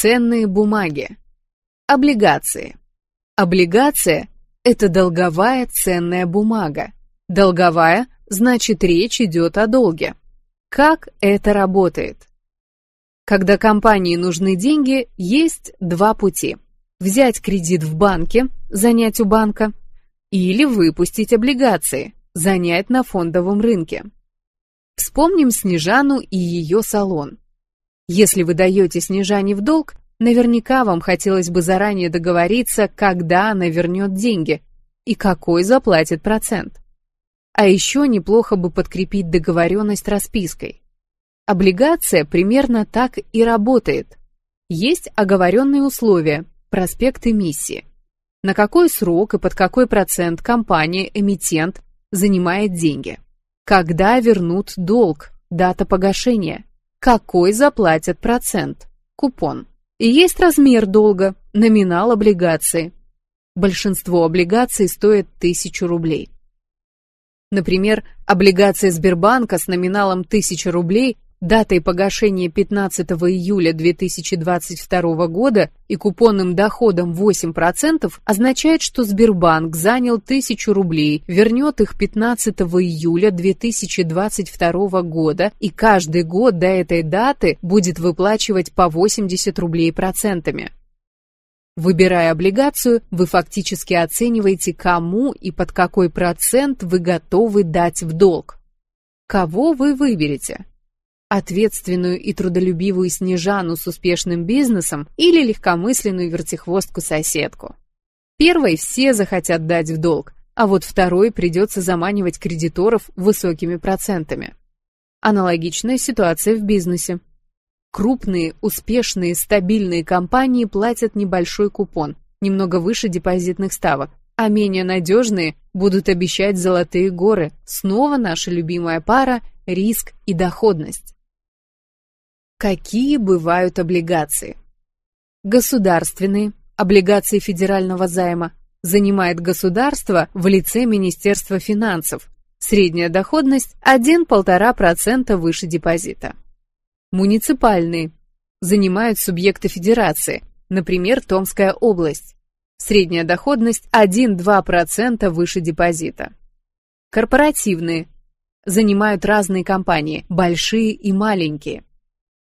Ценные бумаги. Облигации. Облигация – это долговая ценная бумага. Долговая – значит речь идет о долге. Как это работает? Когда компании нужны деньги, есть два пути. Взять кредит в банке, занять у банка, или выпустить облигации, занять на фондовом рынке. Вспомним Снежану и ее салон. Если вы даете Снежане в долг, наверняка вам хотелось бы заранее договориться, когда она вернет деньги и какой заплатит процент. А еще неплохо бы подкрепить договоренность распиской. Облигация примерно так и работает. Есть оговоренные условия, проспект эмиссии. На какой срок и под какой процент компания, эмитент, занимает деньги. Когда вернут долг, дата погашения какой заплатят процент, купон. И есть размер долга, номинал облигации. Большинство облигаций стоит 1000 рублей. Например, облигация Сбербанка с номиналом 1000 рублей датой погашения 15 июля 2022 года и купонным доходом 8% означает, что Сбербанк занял 1000 рублей, вернет их 15 июля 2022 года и каждый год до этой даты будет выплачивать по 80 рублей процентами. Выбирая облигацию, вы фактически оцениваете, кому и под какой процент вы готовы дать в долг. Кого вы выберете? Ответственную и трудолюбивую Снежану с успешным бизнесом или легкомысленную вертихвостку-соседку. Первой все захотят дать в долг, а вот второй придется заманивать кредиторов высокими процентами. Аналогичная ситуация в бизнесе. Крупные, успешные, стабильные компании платят небольшой купон, немного выше депозитных ставок, а менее надежные будут обещать золотые горы. Снова наша любимая пара – риск и доходность. Какие бывают облигации? Государственные, облигации федерального займа, занимает государство в лице Министерства финансов. Средняя доходность 1-1,5% выше депозита. Муниципальные, занимают субъекты федерации, например, Томская область. Средняя доходность 1-2% выше депозита. Корпоративные, занимают разные компании, большие и маленькие.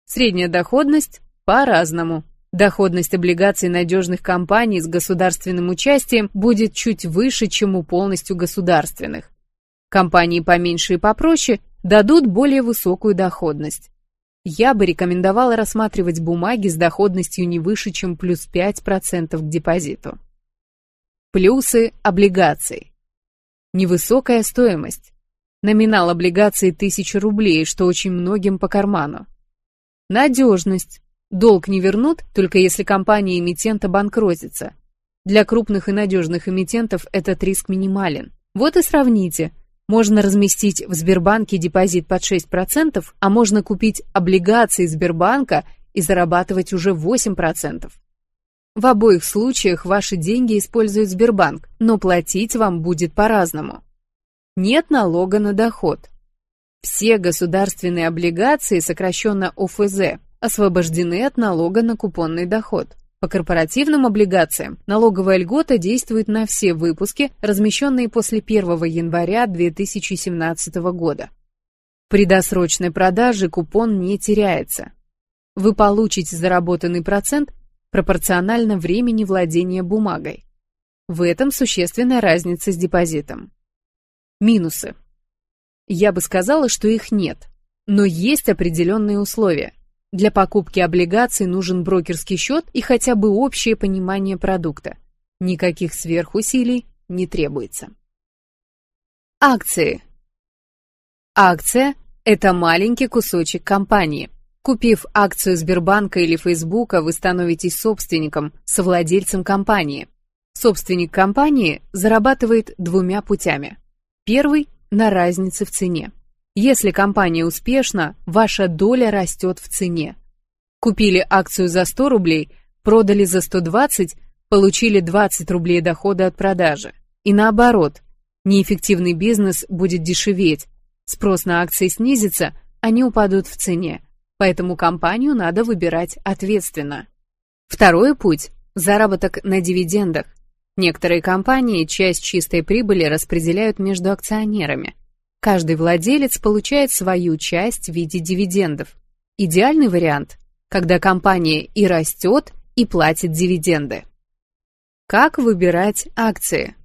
Средняя доходность по-разному. Доходность облигаций надежных компаний с государственным участием будет чуть выше, чем у полностью государственных. Компании поменьше и попроще дадут более высокую доходность. Я бы рекомендовала рассматривать бумаги с доходностью не выше, чем плюс 5% к депозиту. Плюсы облигаций. Невысокая стоимость. Номинал облигаций 1000 рублей, что очень многим по карману. Надежность. Долг не вернут, только если компания эмитента банкротится. Для крупных и надежных эмитентов этот риск минимален. Вот и сравните. Можно разместить в Сбербанке депозит под 6%, а можно купить облигации Сбербанка и зарабатывать уже 8%. В обоих случаях ваши деньги использует Сбербанк, но платить вам будет по-разному. Нет налога на доход. Все государственные облигации, сокращенно ОФЗ, освобождены от налога на купонный доход. По корпоративным облигациям налоговая льгота действует на все выпуски, размещенные после 1 января 2017 года. При досрочной продаже купон не теряется. Вы получите заработанный процент пропорционально времени владения бумагой. В этом существенная разница с депозитом. Минусы. Я бы сказала, что их нет, но есть определенные условия. Для покупки облигаций нужен брокерский счет и хотя бы общее понимание продукта. Никаких сверхусилий не требуется. Акции. Акция – это маленький кусочек компании. Купив акцию Сбербанка или Фейсбука, вы становитесь собственником, совладельцем компании. Собственник компании зарабатывает двумя путями. Первый на разнице в цене. Если компания успешна, ваша доля растет в цене. Купили акцию за 100 рублей, продали за 120, получили 20 рублей дохода от продажи. И наоборот, неэффективный бизнес будет дешеветь, спрос на акции снизится, они упадут в цене. Поэтому компанию надо выбирать ответственно. Второй путь – заработок на дивидендах. Некоторые компании часть чистой прибыли распределяют между акционерами. Каждый владелец получает свою часть в виде дивидендов. Идеальный вариант, когда компания и растет, и платит дивиденды. Как выбирать акции?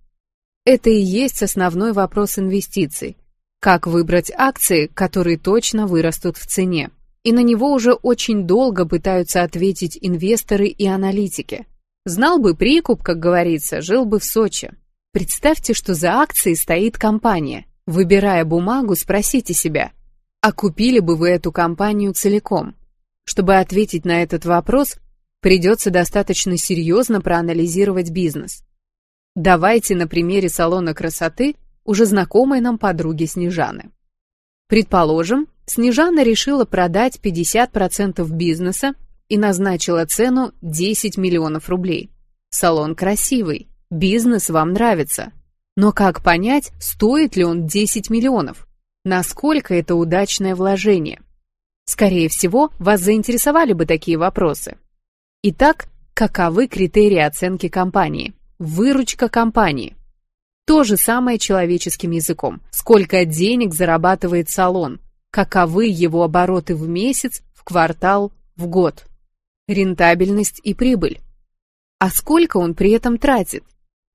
Это и есть основной вопрос инвестиций. Как выбрать акции, которые точно вырастут в цене? И на него уже очень долго пытаются ответить инвесторы и аналитики. Знал бы прикуп, как говорится, жил бы в Сочи. Представьте, что за акцией стоит компания. Выбирая бумагу, спросите себя, а купили бы вы эту компанию целиком? Чтобы ответить на этот вопрос, придется достаточно серьезно проанализировать бизнес. Давайте на примере салона красоты уже знакомой нам подруги Снежаны. Предположим, Снежана решила продать 50% бизнеса и назначила цену 10 миллионов рублей. Салон красивый, бизнес вам нравится. Но как понять, стоит ли он 10 миллионов? Насколько это удачное вложение? Скорее всего, вас заинтересовали бы такие вопросы. Итак, каковы критерии оценки компании? Выручка компании. То же самое человеческим языком. Сколько денег зарабатывает салон? Каковы его обороты в месяц, в квартал, в год? Рентабельность и прибыль. А сколько он при этом тратит?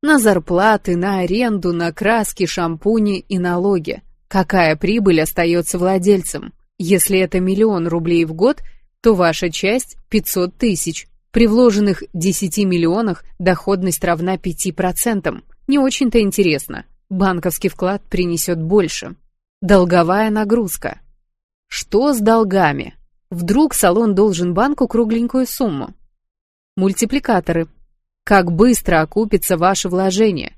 На зарплаты, на аренду, на краски, шампуни и налоги. Какая прибыль остается владельцам? Если это миллион рублей в год, то ваша часть 500 тысяч. При вложенных 10 миллионах доходность равна 5%. Не очень-то интересно. Банковский вклад принесет больше. Долговая нагрузка. Что с долгами? Вдруг салон должен банку кругленькую сумму? Мультипликаторы. Как быстро окупится ваше вложение?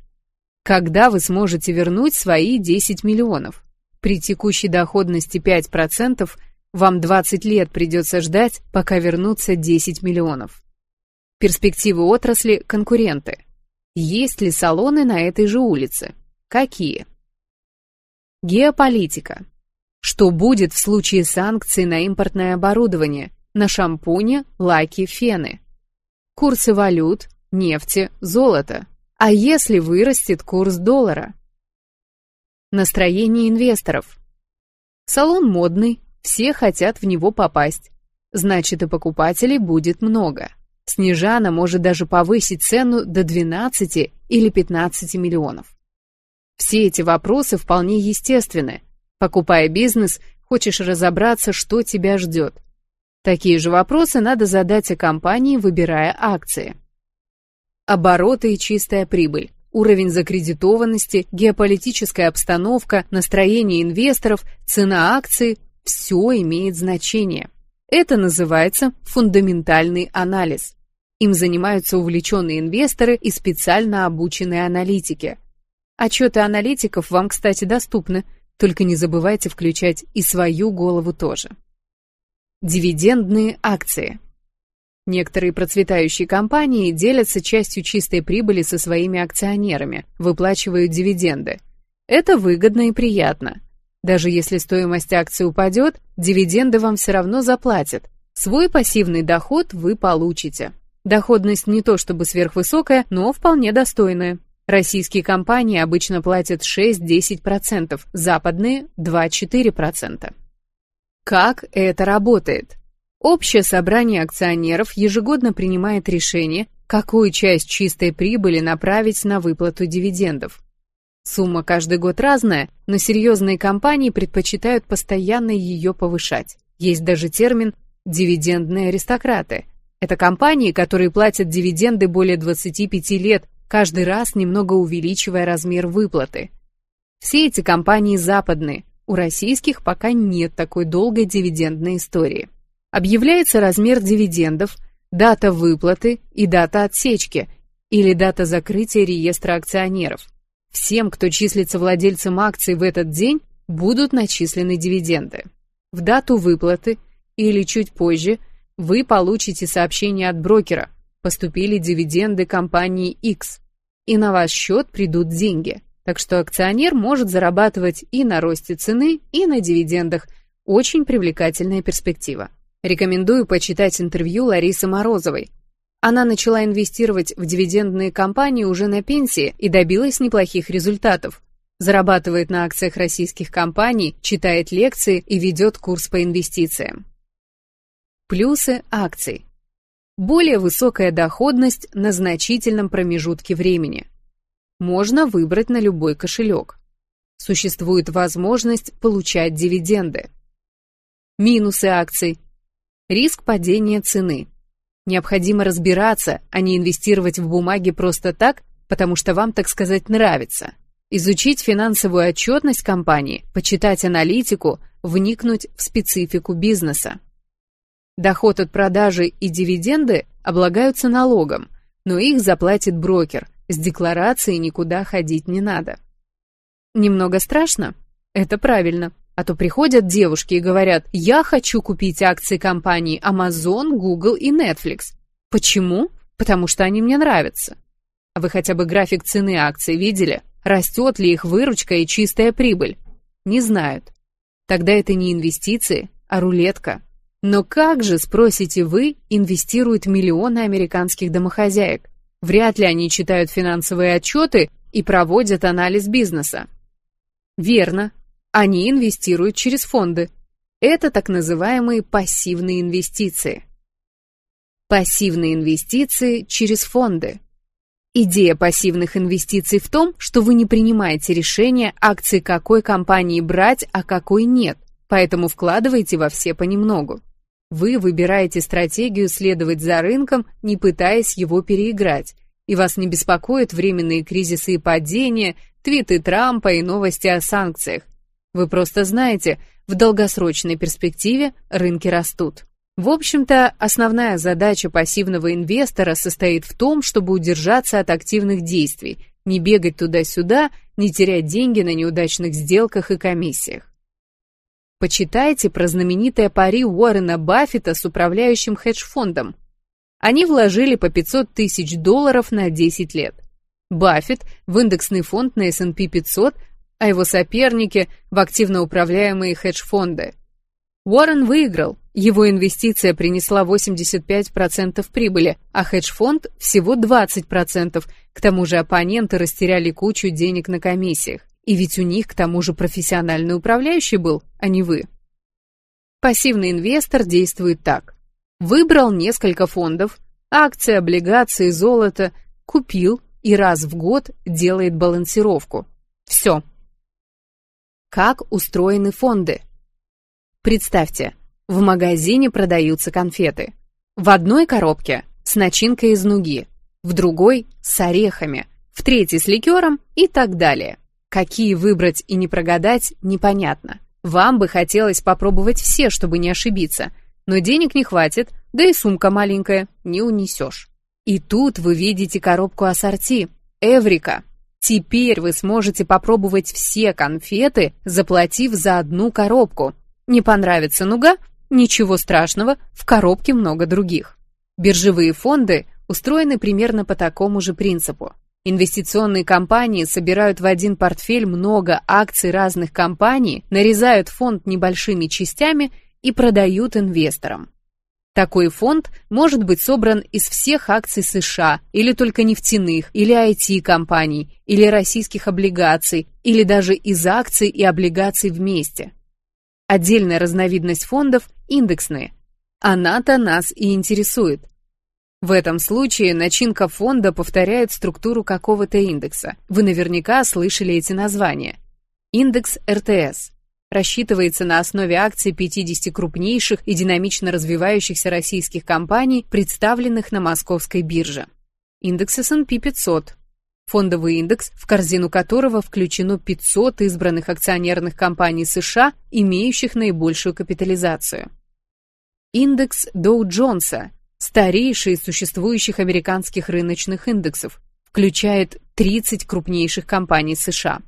Когда вы сможете вернуть свои 10 миллионов? При текущей доходности 5% вам 20 лет придется ждать, пока вернутся 10 миллионов. Перспективы отрасли – конкуренты. Есть ли салоны на этой же улице? Какие? Геополитика. Что будет в случае санкций на импортное оборудование, на шампуни, лаки, фены? Курсы валют, нефти, золота. А если вырастет курс доллара? Настроение инвесторов. Салон модный, все хотят в него попасть. Значит, и покупателей будет много. Снежана может даже повысить цену до 12 или 15 миллионов. Все эти вопросы вполне естественны. Покупая бизнес, хочешь разобраться, что тебя ждет. Такие же вопросы надо задать о компании, выбирая акции. Обороты и чистая прибыль, уровень закредитованности, геополитическая обстановка, настроение инвесторов, цена акций – все имеет значение. Это называется фундаментальный анализ. Им занимаются увлеченные инвесторы и специально обученные аналитики. Отчеты аналитиков вам, кстати, доступны, только не забывайте включать и свою голову тоже. Дивидендные акции. Некоторые процветающие компании делятся частью чистой прибыли со своими акционерами, выплачивают дивиденды. Это выгодно и приятно. Даже если стоимость акций упадет, дивиденды вам все равно заплатят. Свой пассивный доход вы получите. Доходность не то чтобы сверхвысокая, но вполне достойная. Российские компании обычно платят 6-10%, западные – 2-4%. Как это работает? Общее собрание акционеров ежегодно принимает решение, какую часть чистой прибыли направить на выплату дивидендов. Сумма каждый год разная, но серьезные компании предпочитают постоянно ее повышать. Есть даже термин «дивидендные аристократы», это компании, которые платят дивиденды более 25 лет, каждый раз немного увеличивая размер выплаты. Все эти компании западные, у российских пока нет такой долгой дивидендной истории. Объявляется размер дивидендов, дата выплаты и дата отсечки или дата закрытия реестра акционеров. Всем, кто числится владельцем акций в этот день, будут начислены дивиденды. В дату выплаты или чуть позже – вы получите сообщение от брокера. Поступили дивиденды компании X. И на ваш счет придут деньги. Так что акционер может зарабатывать и на росте цены, и на дивидендах. Очень привлекательная перспектива. Рекомендую почитать интервью Ларисы Морозовой. Она начала инвестировать в дивидендные компании уже на пенсии и добилась неплохих результатов. Зарабатывает на акциях российских компаний, читает лекции и ведет курс по инвестициям. Плюсы акций. Более высокая доходность на значительном промежутке времени. Можно выбрать на любой кошелек. Существует возможность получать дивиденды. Минусы акций. Риск падения цены. Необходимо разбираться, а не инвестировать в бумаги просто так, потому что вам, так сказать, нравится. Изучить финансовую отчетность компании, почитать аналитику, вникнуть в специфику бизнеса. Доход от продажи и дивиденды облагаются налогом, но их заплатит брокер, с декларацией никуда ходить не надо. Немного страшно? Это правильно. А то приходят девушки и говорят, я хочу купить акции компаний Amazon, Google и Netflix. Почему? Потому что они мне нравятся. А вы хотя бы график цены акций видели? Растет ли их выручка и чистая прибыль? Не знают. Тогда это не инвестиции, а рулетка. Но как же, спросите вы, инвестируют миллионы американских домохозяек? Вряд ли они читают финансовые отчеты и проводят анализ бизнеса. Верно, они инвестируют через фонды. Это так называемые пассивные инвестиции. Пассивные инвестиции через фонды. Идея пассивных инвестиций в том, что вы не принимаете решение, акции какой компании брать, а какой нет, поэтому вкладываете во все понемногу. Вы выбираете стратегию следовать за рынком, не пытаясь его переиграть, и вас не беспокоят временные кризисы и падения, твиты Трампа и новости о санкциях. Вы просто знаете, в долгосрочной перспективе рынки растут. В общем-то, основная задача пассивного инвестора состоит в том, чтобы удержаться от активных действий, не бегать туда-сюда, не терять деньги на неудачных сделках и комиссиях. Почитайте про знаменитое пари Уоррена Баффета с управляющим хедж-фондом. Они вложили по 500 тысяч долларов на 10 лет. Баффет в индексный фонд на S&P 500, а его соперники в активно управляемые хедж-фонды. Уоррен выиграл, его инвестиция принесла 85% прибыли, а хедж-фонд всего 20%, к тому же оппоненты растеряли кучу денег на комиссиях. И ведь у них к тому же профессиональный управляющий был, а не вы. Пассивный инвестор действует так. Выбрал несколько фондов, акции, облигации, золото, купил и раз в год делает балансировку. Все. Как устроены фонды? Представьте, в магазине продаются конфеты. В одной коробке с начинкой из нуги, в другой с орехами, в третьей с ликером и так далее. Какие выбрать и не прогадать, непонятно. Вам бы хотелось попробовать все, чтобы не ошибиться, но денег не хватит, да и сумка маленькая, не унесешь. И тут вы видите коробку ассорти. Эврика! Теперь вы сможете попробовать все конфеты, заплатив за одну коробку. Не понравится нуга? Ничего страшного, в коробке много других. Биржевые фонды устроены примерно по такому же принципу. Инвестиционные компании собирают в один портфель много акций разных компаний, нарезают фонд небольшими частями и продают инвесторам. Такой фонд может быть собран из всех акций США, или только нефтяных, или IT-компаний, или российских облигаций, или даже из акций и облигаций вместе. Отдельная разновидность фондов – индексные. Она-то нас и интересует. В этом случае начинка фонда повторяет структуру какого-то индекса. Вы наверняка слышали эти названия. Индекс РТС рассчитывается на основе акций 50 крупнейших и динамично развивающихся российских компаний, представленных на московской бирже. Индекс S&P 500 фондовый индекс, в корзину которого включено 500 избранных акционерных компаний США, имеющих наибольшую капитализацию. Индекс Доу-Джонса старейший из существующих американских рыночных индексов, включает 30 крупнейших компаний США.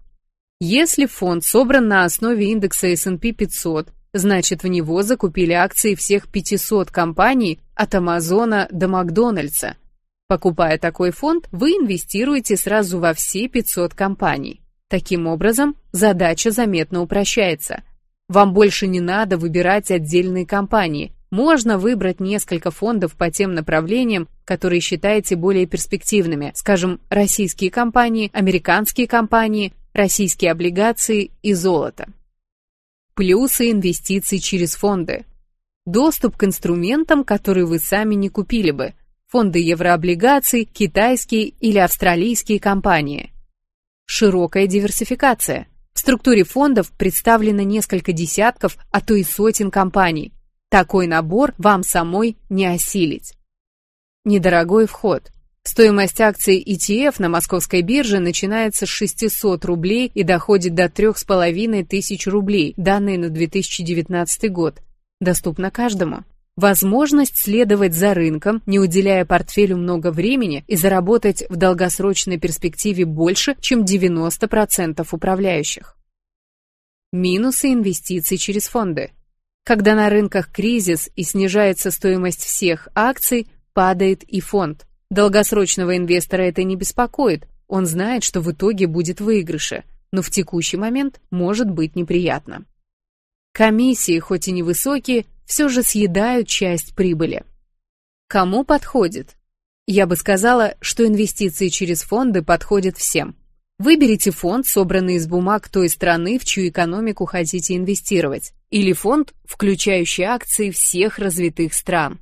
Если фонд собран на основе индекса S&P 500, значит в него закупили акции всех 500 компаний от Амазона до Макдональдса. Покупая такой фонд, вы инвестируете сразу во все 500 компаний. Таким образом, задача заметно упрощается. Вам больше не надо выбирать отдельные компании, Можно выбрать несколько фондов по тем направлениям, которые считаете более перспективными, скажем, российские компании, американские компании, российские облигации и золото. Плюсы инвестиций через фонды. Доступ к инструментам, которые вы сами не купили бы. Фонды еврооблигаций, китайские или австралийские компании. Широкая диверсификация. В структуре фондов представлено несколько десятков, а то и сотен компаний. Такой набор вам самой не осилить. Недорогой вход. Стоимость акций ETF на московской бирже начинается с 600 рублей и доходит до 3500 рублей, данные на 2019 год. Доступно каждому. Возможность следовать за рынком, не уделяя портфелю много времени и заработать в долгосрочной перспективе больше, чем 90% управляющих. Минусы инвестиций через фонды. Когда на рынках кризис и снижается стоимость всех акций, падает и фонд. Долгосрочного инвестора это не беспокоит, он знает, что в итоге будет выигрыше, но в текущий момент может быть неприятно. Комиссии, хоть и невысокие, все же съедают часть прибыли. Кому подходит? Я бы сказала, что инвестиции через фонды подходят всем. Выберите фонд, собранный из бумаг той страны, в чью экономику хотите инвестировать, или фонд, включающий акции всех развитых стран.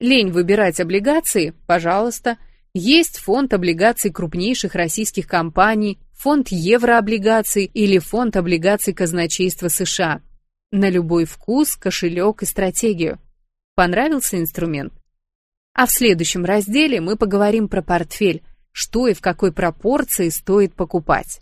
Лень выбирать облигации? Пожалуйста. Есть фонд облигаций крупнейших российских компаний, фонд еврооблигаций или фонд облигаций казначейства США. На любой вкус, кошелек и стратегию. Понравился инструмент? А в следующем разделе мы поговорим про портфель, что и в какой пропорции стоит покупать.